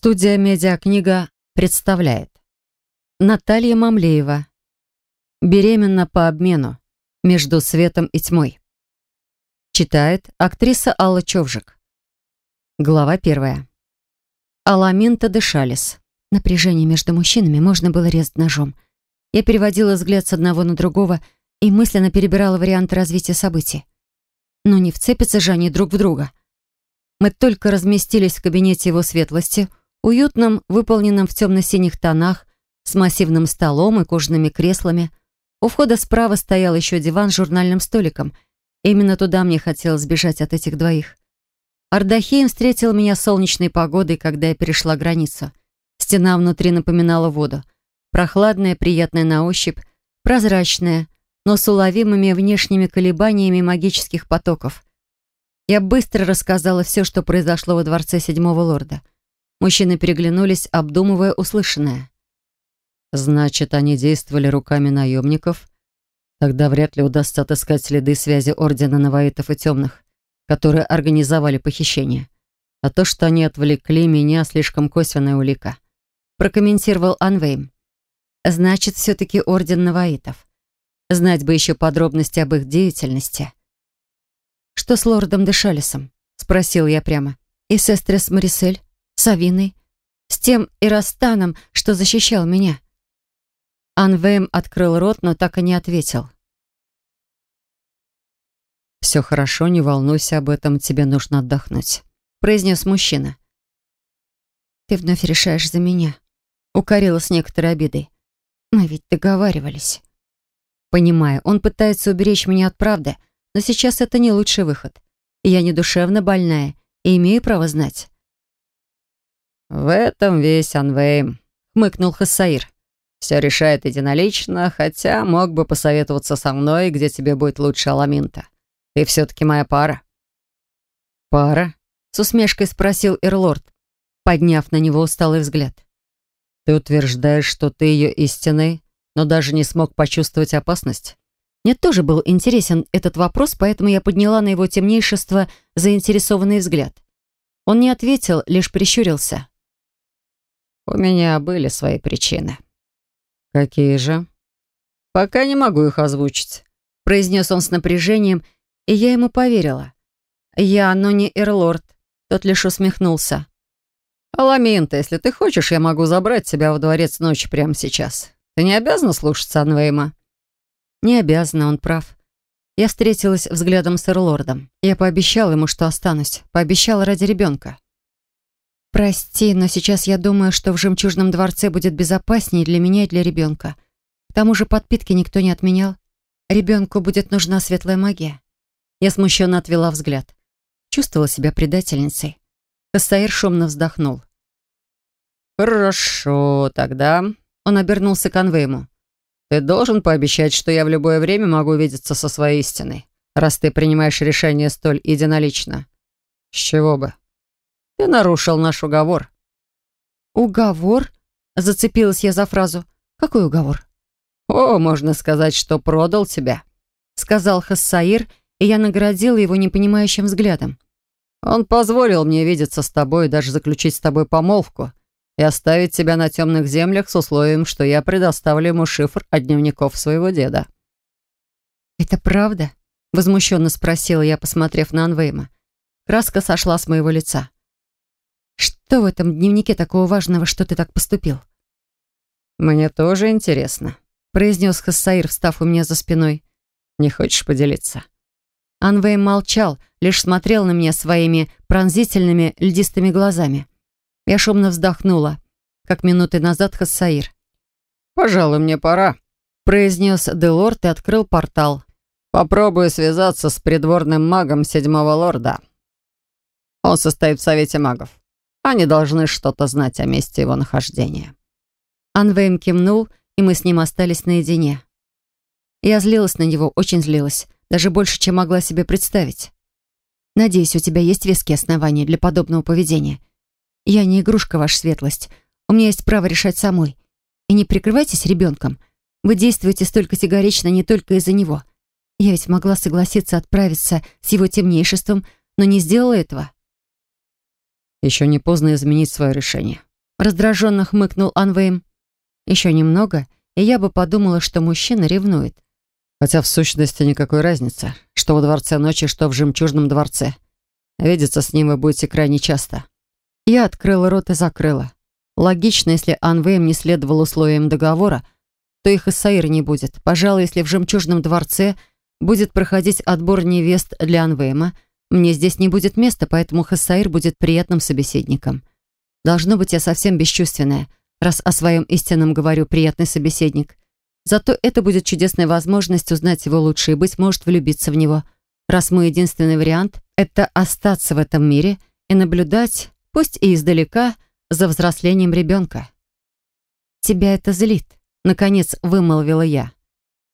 Студия «Медиакнига» представляет Наталья Мамлеева «Беременна по обмену. Между светом и тьмой». Читает актриса Алла Човжик. Глава первая. Аламинта дышалис. Напряжение между мужчинами можно было резать ножом. Я переводила взгляд с одного на другого и мысленно перебирала варианты развития событий. Но не вцепятся же они друг в друга. Мы только разместились в кабинете его светлости — уютном, выполненном в темно-синих тонах, с массивным столом и кожаными креслами. У входа справа стоял еще диван с журнальным столиком. Именно туда мне хотелось сбежать от этих двоих. Ардахеем встретил меня солнечной погодой, когда я перешла границу. Стена внутри напоминала воду. Прохладная, приятная на ощупь, прозрачная, но с уловимыми внешними колебаниями магических потоков. Я быстро рассказала все, что произошло во дворце седьмого лорда — Мужчины переглянулись, обдумывая услышанное. «Значит, они действовали руками наемников? Тогда вряд ли удастся отыскать следы связи Ордена Наваитов и Темных, которые организовали похищение. А то, что они отвлекли меня, слишком косвенная улика», прокомментировал Анвейм. «Значит, все-таки Орден Наваитов. Знать бы еще подробности об их деятельности». «Что с лордом Дешалисом?» — спросил я прямо. «И сестрес Марисель?» С Авиной, с тем Ирастаном, что защищал меня. Анвейм открыл рот, но так и не ответил. «Все хорошо, не волнуйся об этом, тебе нужно отдохнуть», — произнес мужчина. «Ты вновь решаешь за меня», — укорила с некоторой обидой. «Мы ведь договаривались». Понимаю, он пытается уберечь меня от правды, но сейчас это не лучший выход. Я не душевно больная и имею право знать. «В этом весь Анвейм», — хмыкнул Хассаир. «Все решает единолично, хотя мог бы посоветоваться со мной, где тебе будет лучше Аламинта. Ты все-таки моя пара». «Пара?» — с усмешкой спросил Эрлорд, подняв на него усталый взгляд. «Ты утверждаешь, что ты ее истинный, но даже не смог почувствовать опасность?» Мне тоже был интересен этот вопрос, поэтому я подняла на его темнейшество заинтересованный взгляд. Он не ответил, лишь прищурился. У меня были свои причины. Какие же? Пока не могу их озвучить, произнес он с напряжением, и я ему поверила. Я, но не Эрлорд. Тот лишь усмехнулся. «Аламинта, если ты хочешь, я могу забрать тебя во дворец ночи прямо сейчас. Ты не обязана слушаться Анвейма?» «Не обязана, он прав. Я встретилась взглядом с Эрлордом. Я пообещала ему, что останусь. Пообещала ради ребенка. «Прости, но сейчас я думаю, что в «Жемчужном дворце» будет безопаснее для меня и для ребенка. К тому же подпитки никто не отменял. Ребенку будет нужна светлая магия». Я смущенно отвела взгляд. Чувствовала себя предательницей. Кассаир шумно вздохнул. «Хорошо, тогда...» Он обернулся к Анвейму. «Ты должен пообещать, что я в любое время могу увидеться со своей истиной, раз ты принимаешь решение столь единолично. С чего бы?» Ты нарушил наш уговор». «Уговор?» — зацепилась я за фразу. «Какой уговор?» «О, можно сказать, что продал тебя», — сказал Хассаир, и я наградила его непонимающим взглядом. «Он позволил мне видеться с тобой и даже заключить с тобой помолвку и оставить тебя на темных землях с условием, что я предоставлю ему шифр от дневников своего деда». «Это правда?» — возмущенно спросила я, посмотрев на Анвейма. Краска сошла с моего лица. Что в этом дневнике такого важного, что ты так поступил?» «Мне тоже интересно», — произнес Хассаир, встав у меня за спиной. «Не хочешь поделиться?» Анвей молчал, лишь смотрел на меня своими пронзительными льдистыми глазами. Я шумно вздохнула, как минуты назад Хассаир. «Пожалуй, мне пора», — произнес Делорд и открыл портал. «Попробую связаться с придворным магом седьмого лорда. Он состоит в Совете магов. Они должны что-то знать о месте его нахождения». Анвейм кивнул, и мы с ним остались наедине. Я злилась на него, очень злилась, даже больше, чем могла себе представить. «Надеюсь, у тебя есть веские основания для подобного поведения. Я не игрушка, ваша светлость. У меня есть право решать самой. И не прикрывайтесь ребенком. Вы действуете столь категорично не только из-за него. Я ведь могла согласиться отправиться с его темнейшеством, но не сделала этого. Еще не поздно изменить свое решение. Раздраженно хмыкнул Анвейм. Еще немного, и я бы подумала, что мужчина ревнует. Хотя в сущности никакой разницы, что во дворце ночи, что в жемчужном дворце. Видеться с ним вы будете крайне часто. Я открыла рот и закрыла. Логично, если Анвейм не следовал условиям договора, то их Исаир не будет. Пожалуй, если в жемчужном дворце будет проходить отбор невест для Анвейма, мне здесь не будет места, поэтому Хассаир будет приятным собеседником. Должно быть, я совсем бесчувственная, раз о своем истинном говорю «приятный собеседник». Зато это будет чудесная возможность узнать его лучше и, быть может, влюбиться в него. Раз мой единственный вариант — это остаться в этом мире и наблюдать, пусть и издалека, за взрослением ребенка. «Тебя это злит», — наконец вымолвила я.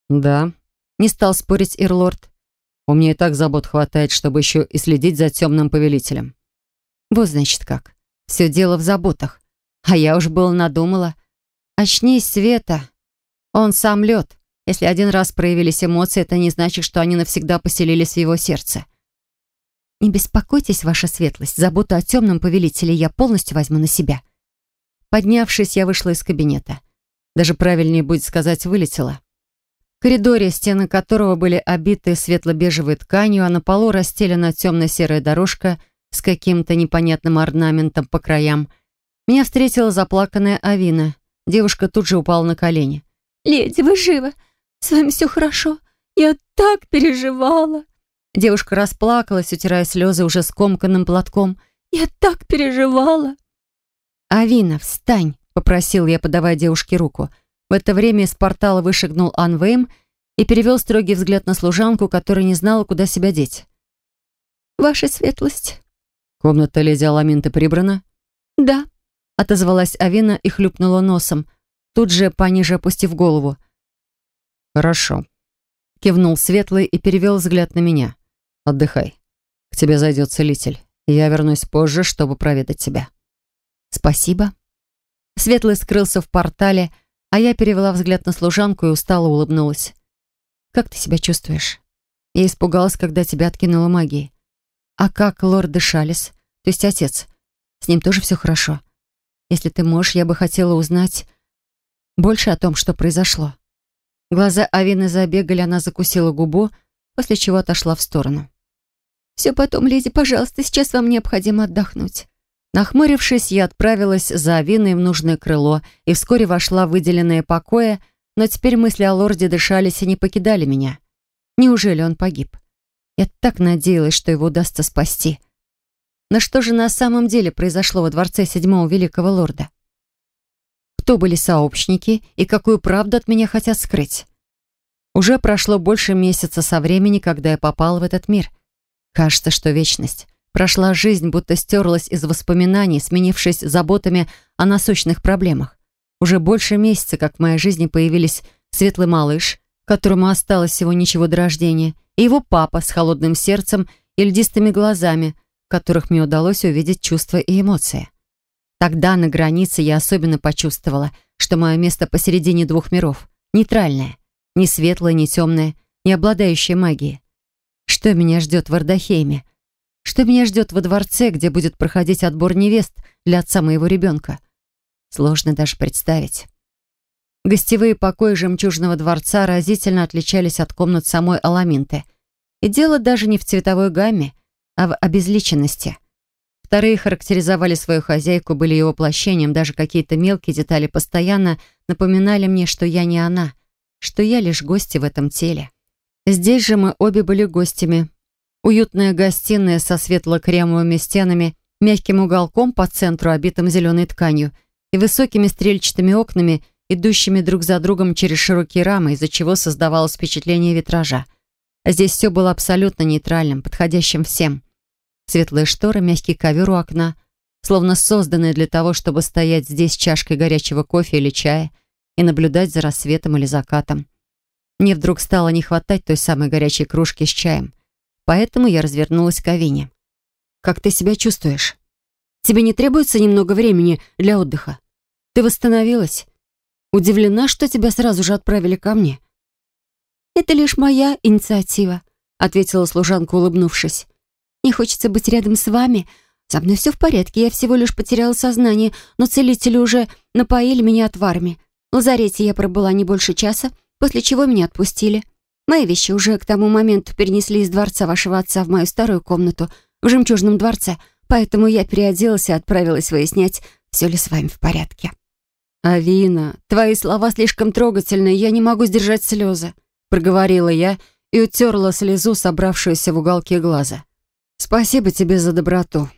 «Да», — не стал спорить Ирлорд. «У меня и так забот хватает, чтобы еще и следить за темным повелителем». «Вот, значит, как. Все дело в заботах. А я уж было надумала. Очнись, Света. Он сам лед. Если один раз проявились эмоции, это не значит, что они навсегда поселились в его сердце. Не беспокойтесь, ваша светлость. Заботу о темном повелителе я полностью возьму на себя. Поднявшись, я вышла из кабинета. Даже правильнее будет сказать, вылетела. Коридоре, стены которого были обиты светло-бежевой тканью, а на полу расстелена темно-серая дорожка с каким-то непонятным орнаментом по краям, меня встретила заплаканная Авина. Девушка тут же упала на колени. «Леди, вы живы? С вами все хорошо? Я так переживала!» Девушка расплакалась, утирая слезы уже скомканным платком. «Я так переживала!» «Авина, встань!» — попросил я, подавая девушке руку. В это время из портала вышагнул Анвейм и перевел строгий взгляд на служанку, которая не знала, куда себя деть. «Ваша светлость!» «Комната леди Аламинты прибрана?» «Да», — отозвалась Авина и хлюпнула носом тут же пониже опустив голову. «Хорошо», — кивнул Светлый и перевел взгляд на меня. «Отдыхай. К тебе зайдет целитель. Я вернусь позже, чтобы проведать тебя». «Спасибо». Светлый скрылся в портале, а я перевела взгляд на служанку и устало улыбнулась. «Как ты себя чувствуешь?» Я испугалась, когда тебя откинула магией. «А как лорд Дешалис, то есть отец? С ним тоже все хорошо? Если ты можешь, я бы хотела узнать, больше о том, что произошло. Глаза Авины забегали, она закусила губу, после чего отошла в сторону. «Все потом, леди, пожалуйста, сейчас вам необходимо отдохнуть». Нахмурившись, я отправилась за Авиной в нужное крыло и вскоре вошла в выделенное покоя, но теперь мысли о лорде дышались и не покидали меня. Неужели он погиб? Я так надеялась, что его удастся спасти. Но что же на самом деле произошло во дворце седьмого великого лорда? кто были сообщники и какую правду от меня хотят скрыть. Уже прошло больше месяца со времени, когда я попала в этот мир. Кажется, что вечность. Прошла жизнь, будто стерлась из воспоминаний, сменившись заботами о насущных проблемах. Уже больше месяца, как в моей жизни появились светлый малыш, которому осталось всего ничего до рождения, и его папа с холодным сердцем и льдистыми глазами, в которых мне удалось увидеть чувства и эмоции. Тогда на границе я особенно почувствовала, что мое место посередине двух миров. Нейтральное. Не светлое, не темное, не обладающее магией. Что меня ждет в Ардахейме? Что меня ждет во дворце, где будет проходить отбор невест для отца моего ребенка? Сложно даже представить. Гостевые покои жемчужного дворца разительно отличались от комнат самой Аламинты. И дело даже не в цветовой гамме, а в обезличенности. Вторые характеризовали свою хозяйку, были ее воплощением, даже какие-то мелкие детали постоянно напоминали мне, что я не она, что я лишь гости в этом теле. Здесь же мы обе были гостями. Уютная гостиная со светло-кремовыми стенами, мягким уголком по центру, обитым зеленой тканью, и высокими стрельчатыми окнами, идущими друг за другом через широкие рамы, из-за чего создавалось впечатление витража. Здесь все было абсолютно нейтральным, подходящим всем. Светлые шторы, мягкий ковер у окна, словно созданные для того, чтобы стоять здесь с чашкой горячего кофе или чая и наблюдать за рассветом или закатом. Мне вдруг стало не хватать той самой горячей кружки с чаем, поэтому я развернулась к Авине. «Как ты себя чувствуешь? Тебе не требуется немного времени для отдыха? Ты восстановилась? Удивлена, что тебя сразу же отправили ко мне?» «Это лишь моя инициатива», — ответила служанка, улыбнувшись. Не хочется быть рядом с вами, Со мной все в порядке, я всего лишь потеряла сознание, но целители уже напоили меня отварами. В лазарете я пробыла не больше часа, после чего меня отпустили. Мои вещи уже к тому моменту перенесли из дворца вашего отца в мою старую комнату в жемчужном дворце, поэтому я переоделась и отправилась выяснять, все ли с вами в порядке. «Авина, твои слова слишком трогательные, я не могу сдержать слезы», проговорила я и утерла слезу, собравшуюся в уголке глаза. «Спасибо тебе за доброту».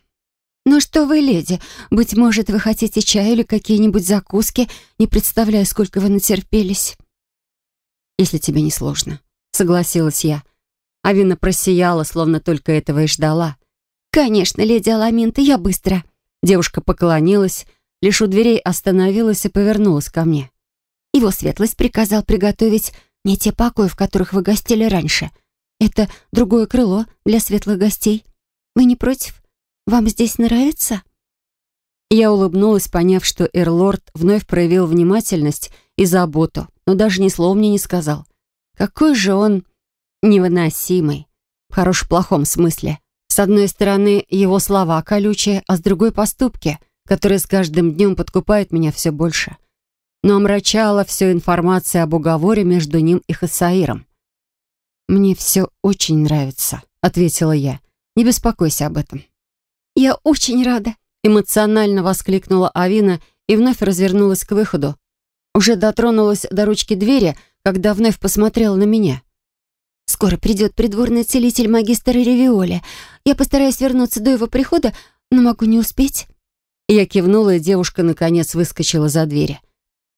«Ну что вы, леди, быть может, вы хотите чай или какие-нибудь закуски? Не представляю, сколько вы натерпелись». «Если тебе не сложно», — согласилась я. Авина просияла, словно только этого и ждала. «Конечно, леди Аламинта, я быстро». Девушка поклонилась, лишь у дверей остановилась и повернулась ко мне. «Его светлость приказал приготовить не те покои, в которых вы гостили раньше. Это другое крыло для светлых гостей. Вы не против? Вам здесь нравится?» Я улыбнулась, поняв, что Эрлорд вновь проявил внимательность и заботу, но даже ни слова мне не сказал. Какой же он невыносимый, в хорошем-плохом смысле. С одной стороны, его слова колючие, а с другой — поступки, которые с каждым днем подкупают меня все больше. Но омрачала все информация об уговоре между ним и Хасаиром. «Мне все очень нравится», — ответила я. «Не беспокойся об этом». «Я очень рада», — эмоционально воскликнула Авина и вновь развернулась к выходу. Уже дотронулась до ручки двери, когда вновь посмотрела на меня. Скоро придет придворный целитель магистр Ревиоли. Я постараюсь вернуться до его прихода, но могу не успеть». Я кивнула, и девушка, наконец, выскочила за двери.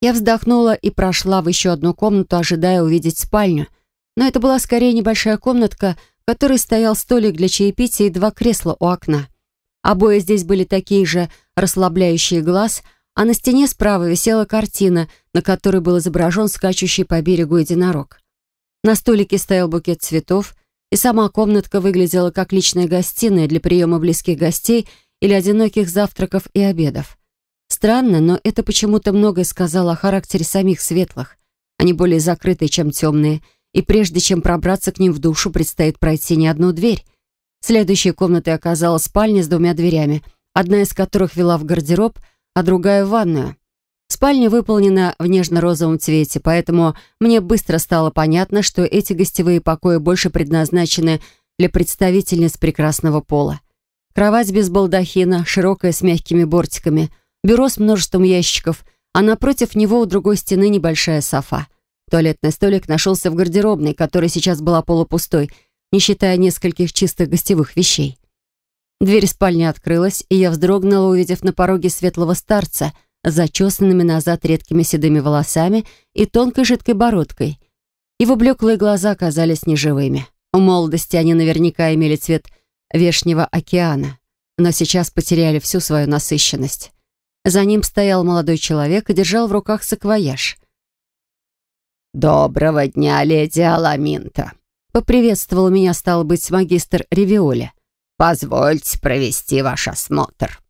Я вздохнула и прошла в еще одну комнату, ожидая увидеть спальню. Но это была скорее небольшая комнатка, в которой стоял столик для чаепития и два кресла у окна. Обои здесь были такие же расслабляющие глаз, а на стене справа висела картина, на которой был изображен скачущий по берегу единорог. На столике стоял букет цветов, и сама комнатка выглядела как личная гостиная для приема близких гостей или одиноких завтраков и обедов. Странно, но это почему-то многое сказало о характере самих светлых. Они более закрытые, чем темные, и прежде чем пробраться к ним в душу, предстоит пройти не одну дверь. Следующей комнатой оказалась спальня с двумя дверями, одна из которых вела в гардероб, а другая в ванную. Спальня выполнена в нежно-розовом цвете, поэтому мне быстро стало понятно, что эти гостевые покои больше предназначены для представительниц прекрасного пола. Кровать без балдахина, широкая с мягкими бортиками, бюро с множеством ящиков, а напротив него у другой стены небольшая софа. Туалетный столик нашелся в гардеробной, которая сейчас была полупустой, не считая нескольких чистых гостевых вещей. Дверь спальни открылась, и я вздрогнула, увидев на пороге светлого старца — зачесанными назад редкими седыми волосами и тонкой жидкой бородкой. Его блеклые глаза казались неживыми. У молодости они наверняка имели цвет вешнего океана, но сейчас потеряли всю свою насыщенность. За ним стоял молодой человек и держал в руках саквояж. «Доброго дня, леди Аламинта!» Поприветствовал меня, стал быть, магистр Ревиоли. «Позвольте провести ваш осмотр».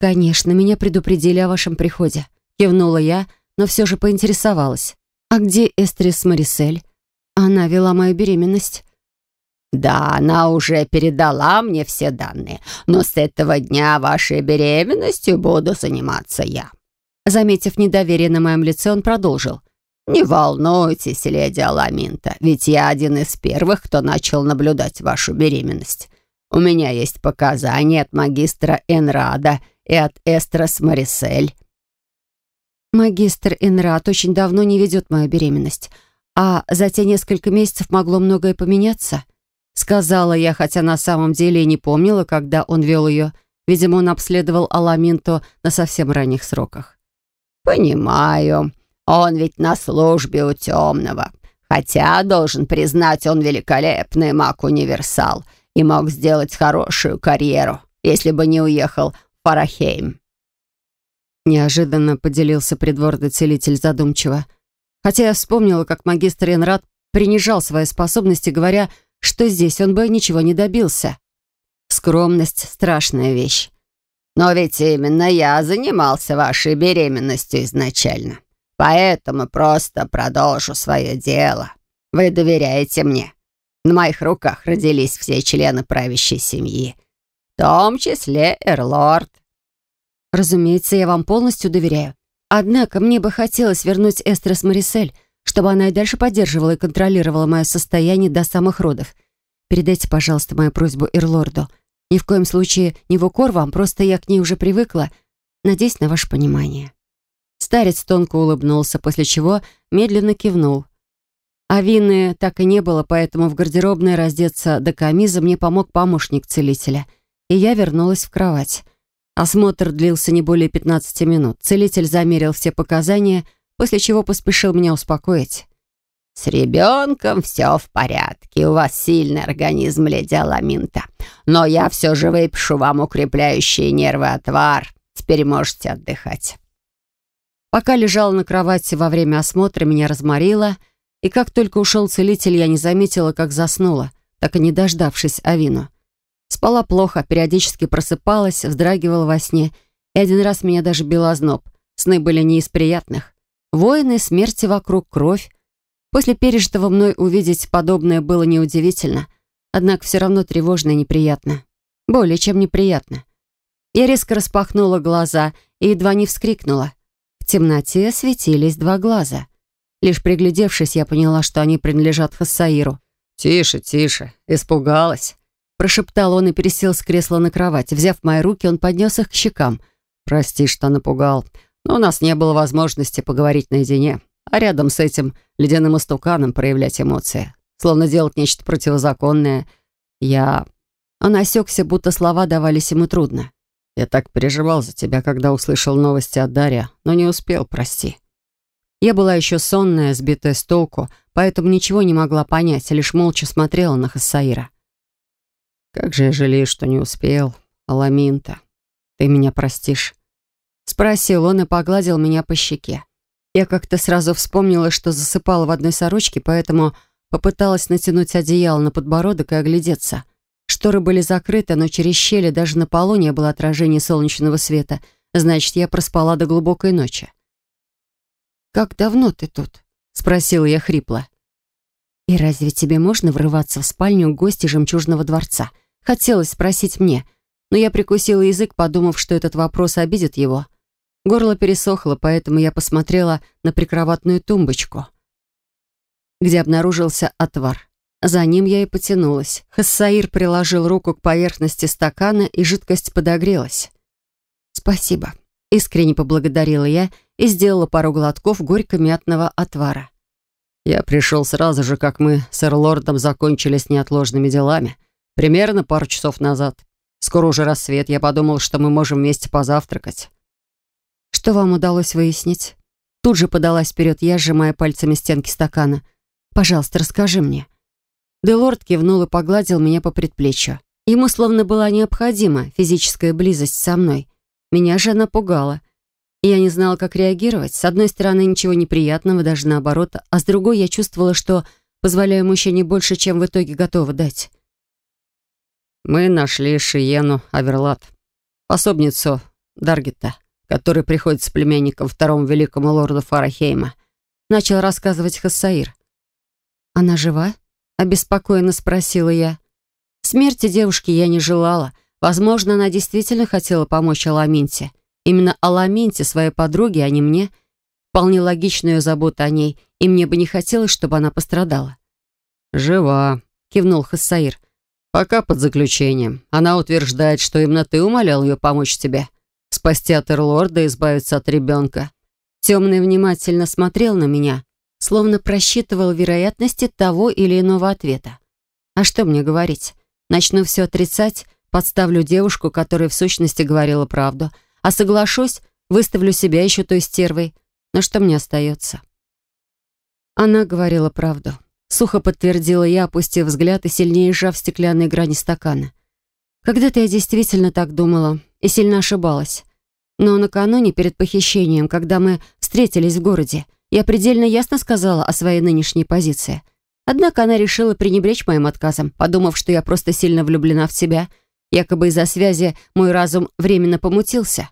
«Конечно, меня предупредили о вашем приходе», — кивнула я, но все же поинтересовалась. «А где Эстрис Марисель? Она вела мою беременность». «Да, она уже передала мне все данные, но с этого дня вашей беременностью буду заниматься я». Заметив недоверие на моем лице, он продолжил. «Не волнуйтесь, леди Аламинта, ведь я один из первых, кто начал наблюдать вашу беременность. У меня есть показания от магистра Энрада и от Эстрас Марисель». «Магистр Энрат очень давно не ведет мою беременность, а за те несколько месяцев могло многое поменяться», сказала я, хотя на самом деле и не помнила, когда он вел ее. Видимо, он обследовал Аламинто на совсем ранних сроках. «Понимаю. Он ведь на службе у темного. Хотя, должен признать, он великолепный маг-универсал и мог сделать хорошую карьеру, если бы не уехал Фарахейм». Неожиданно поделился придворный целитель задумчиво. Хотя я вспомнила, как магистр Энрад принижал свои способности, говоря, что здесь он бы ничего не добился. Скромность — страшная вещь. «Но ведь именно я занимался вашей беременностью изначально. Поэтому просто продолжу свое дело. Вы доверяете мне. На моих руках родились все члены правящей семьи. том числе Эрлорд». «Разумеется, я вам полностью доверяю. Однако мне бы хотелось вернуть Эстрес Марисель, чтобы она и дальше поддерживала и контролировала мое состояние до самых родов. Передайте, пожалуйста, мою просьбу Эрлорду. Ни в коем случае не в укор вам, просто я к ней уже привыкла. Надеюсь на ваше понимание». Старец тонко улыбнулся, после чего медленно кивнул. А вины так и не было, поэтому в гардеробной раздеться до камиза мне помог помощник целителя, и я вернулась в кровать. Осмотр длился не более 15 минут. Целитель замерил все показания, после чего поспешил меня успокоить. «С ребенком все в порядке. У вас сильный организм, леди Аламинта. Но я все же выпишу вам укрепляющие нервы отвар. Теперь можете отдыхать». Пока лежала на кровати во время осмотра, меня разморило — и как только ушел целитель, я не заметила, как заснула, так и не дождавшись Авину. Спала плохо, периодически просыпалась, вздрагивала во сне, и один раз меня даже бил озноб. Сны были не из приятных. Войны, смерти вокруг, кровь. После пережитого мной увидеть подобное было неудивительно, однако все равно тревожно и неприятно. Более чем неприятно. Я резко распахнула глаза и едва не вскрикнула. В темноте светились два глаза. Лишь приглядевшись, я поняла, что они принадлежат Хассаиру. «Тише, тише, испугалась», — прошептал он и пересел с кресла на кровать. Взяв мои руки, он поднес их к щекам. «Прости, что напугал, но у нас не было возможности поговорить наедине, а рядом с этим ледяным истуканом проявлять эмоции, словно делать нечто противозаконное. Я...» Он осекся, будто слова давались ему трудно. «Я так переживал за тебя, когда услышал новости от Дарья, но не успел, прости». Я была еще сонная, сбитая с толку, поэтому ничего не могла понять, лишь молча смотрела на Хассаира. «Как же я жалею, что не успел, Аламинта. Ты меня простишь?» Спросил он и погладил меня по щеке. Я как-то сразу вспомнила, что засыпала в одной сорочке, поэтому попыталась натянуть одеяло на подбородок и оглядеться. Шторы были закрыты, но через щели даже на полу не было отражения солнечного света. Значит, я проспала до глубокой ночи. «Как давно ты тут?» — спросила я хрипло. «И разве тебе можно врываться в спальню гостя жемчужного дворца?» Хотелось спросить мне, но я прикусила язык, подумав, что этот вопрос обидит его. Горло пересохло, поэтому я посмотрела на прикроватную тумбочку, где обнаружился отвар. За ним я и потянулась. Хассаир приложил руку к поверхности стакана, и жидкость подогрелась. «Спасибо», — искренне поблагодарила я и сделала пару глотков горько-мятного отвара. «Я пришел сразу же, как мы с Эрлордом закончили с неотложными делами. Примерно пару часов назад. Скоро уже рассвет. Я подумал, что мы можем вместе позавтракать». «Что вам удалось выяснить?» Тут же подалась вперед я, сжимая пальцами стенки стакана. «Пожалуйста, расскажи мне». Делорд кивнул и погладил меня по предплечью. Ему словно была необходима физическая близость со мной. Меня же она пугала. Я не знала, как реагировать. С одной стороны, ничего неприятного, даже наоборот, а с другой я чувствовала, что позволяю мужчине больше, чем в итоге готова дать. Мы нашли Шиену Аверлат, пособницу Даргета, который приходит с племянником второму великому лорду Фарахейма. Начал рассказывать Хассаир. «Она жива?» — обеспокоенно спросила я. Смерти девушки я не желала. Возможно, она действительно хотела помочь Аламинте. Именно Аламенте, своей подруге, а не мне. Вполне логичную заботу о ней, и мне бы не хотелось, чтобы она пострадала. «Жива», — кивнул Хассаир. «Пока под заключением. Она утверждает, что именно ты умолял ее помочь тебе. Спасти от Эрлорда и избавиться от ребенка». Темный внимательно смотрел на меня, словно просчитывал вероятности того или иного ответа. А что мне говорить? Начну все отрицать, подставлю девушку, которая в сущности говорила правду — а соглашусь, выставлю себя еще той стервой. Но что мне остается? Она говорила правду. Сухо подтвердила я, опустив взгляд и сильнее сжав стеклянные грани стакана. Когда-то я действительно так думала и сильно ошибалась. Но накануне, перед похищением, когда мы встретились в городе, я предельно ясно сказала о своей нынешней позиции. Однако она решила пренебречь моим отказом, подумав, что я просто сильно влюблена в себя — Якобы из-за связи мой разум временно помутился.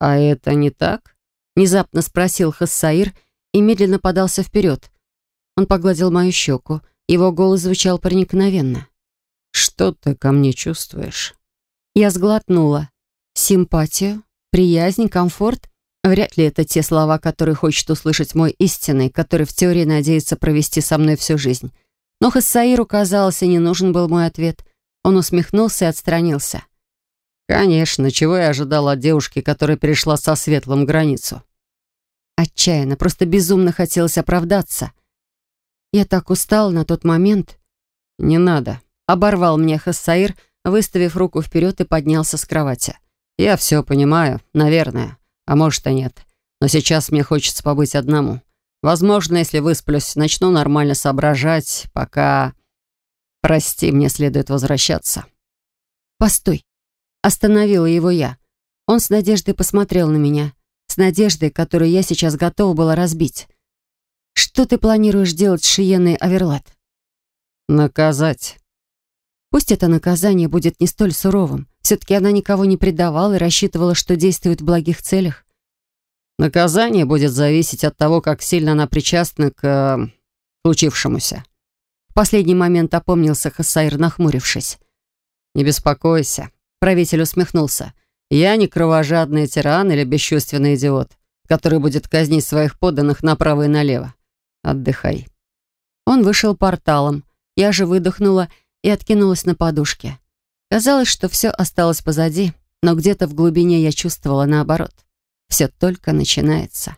«А это не так?» — внезапно спросил Хассаир и медленно подался вперед. Он погладил мою щеку. Его голос звучал проникновенно. «Что ты ко мне чувствуешь?» Я сглотнула. Симпатию, приязнь, комфорт. Вряд ли это те слова, которые хочет услышать мой истинный, который в теории надеется провести со мной всю жизнь. Но Хассаиру, казалось, не нужен был мой ответ. Он усмехнулся и отстранился. «Конечно, чего я ожидал от девушки, которая перешла со светлым границу?» Отчаянно, просто безумно хотелось оправдаться. Я так устал на тот момент. «Не надо», — оборвал мне Хассаир, выставив руку вперед и поднялся с кровати. «Я все понимаю, наверное, а может и нет. Но сейчас мне хочется побыть одному. Возможно, если высплюсь, начну нормально соображать, пока... Прости, мне следует возвращаться». «Постой!» Остановила его я. Он с надеждой посмотрел на меня. С надеждой, которую я сейчас готова была разбить. «Что ты планируешь делать с Шиеной Аверлат?» «Наказать». Пусть это наказание будет не столь суровым. Все-таки она никого не предавала и рассчитывала, что действует в благих целях. Наказание будет зависеть от того, как сильно она причастна к э, случившемуся. Последний момент опомнился Хасаир, нахмурившись. «Не беспокойся», — правитель усмехнулся. «Я не кровожадный тиран или бесчувственный идиот, который будет казнить своих подданных направо и налево. Отдыхай». Он вышел порталом. Я же выдохнула и откинулась на подушке. Казалось, что все осталось позади, но где-то в глубине я чувствовала наоборот. Все только начинается.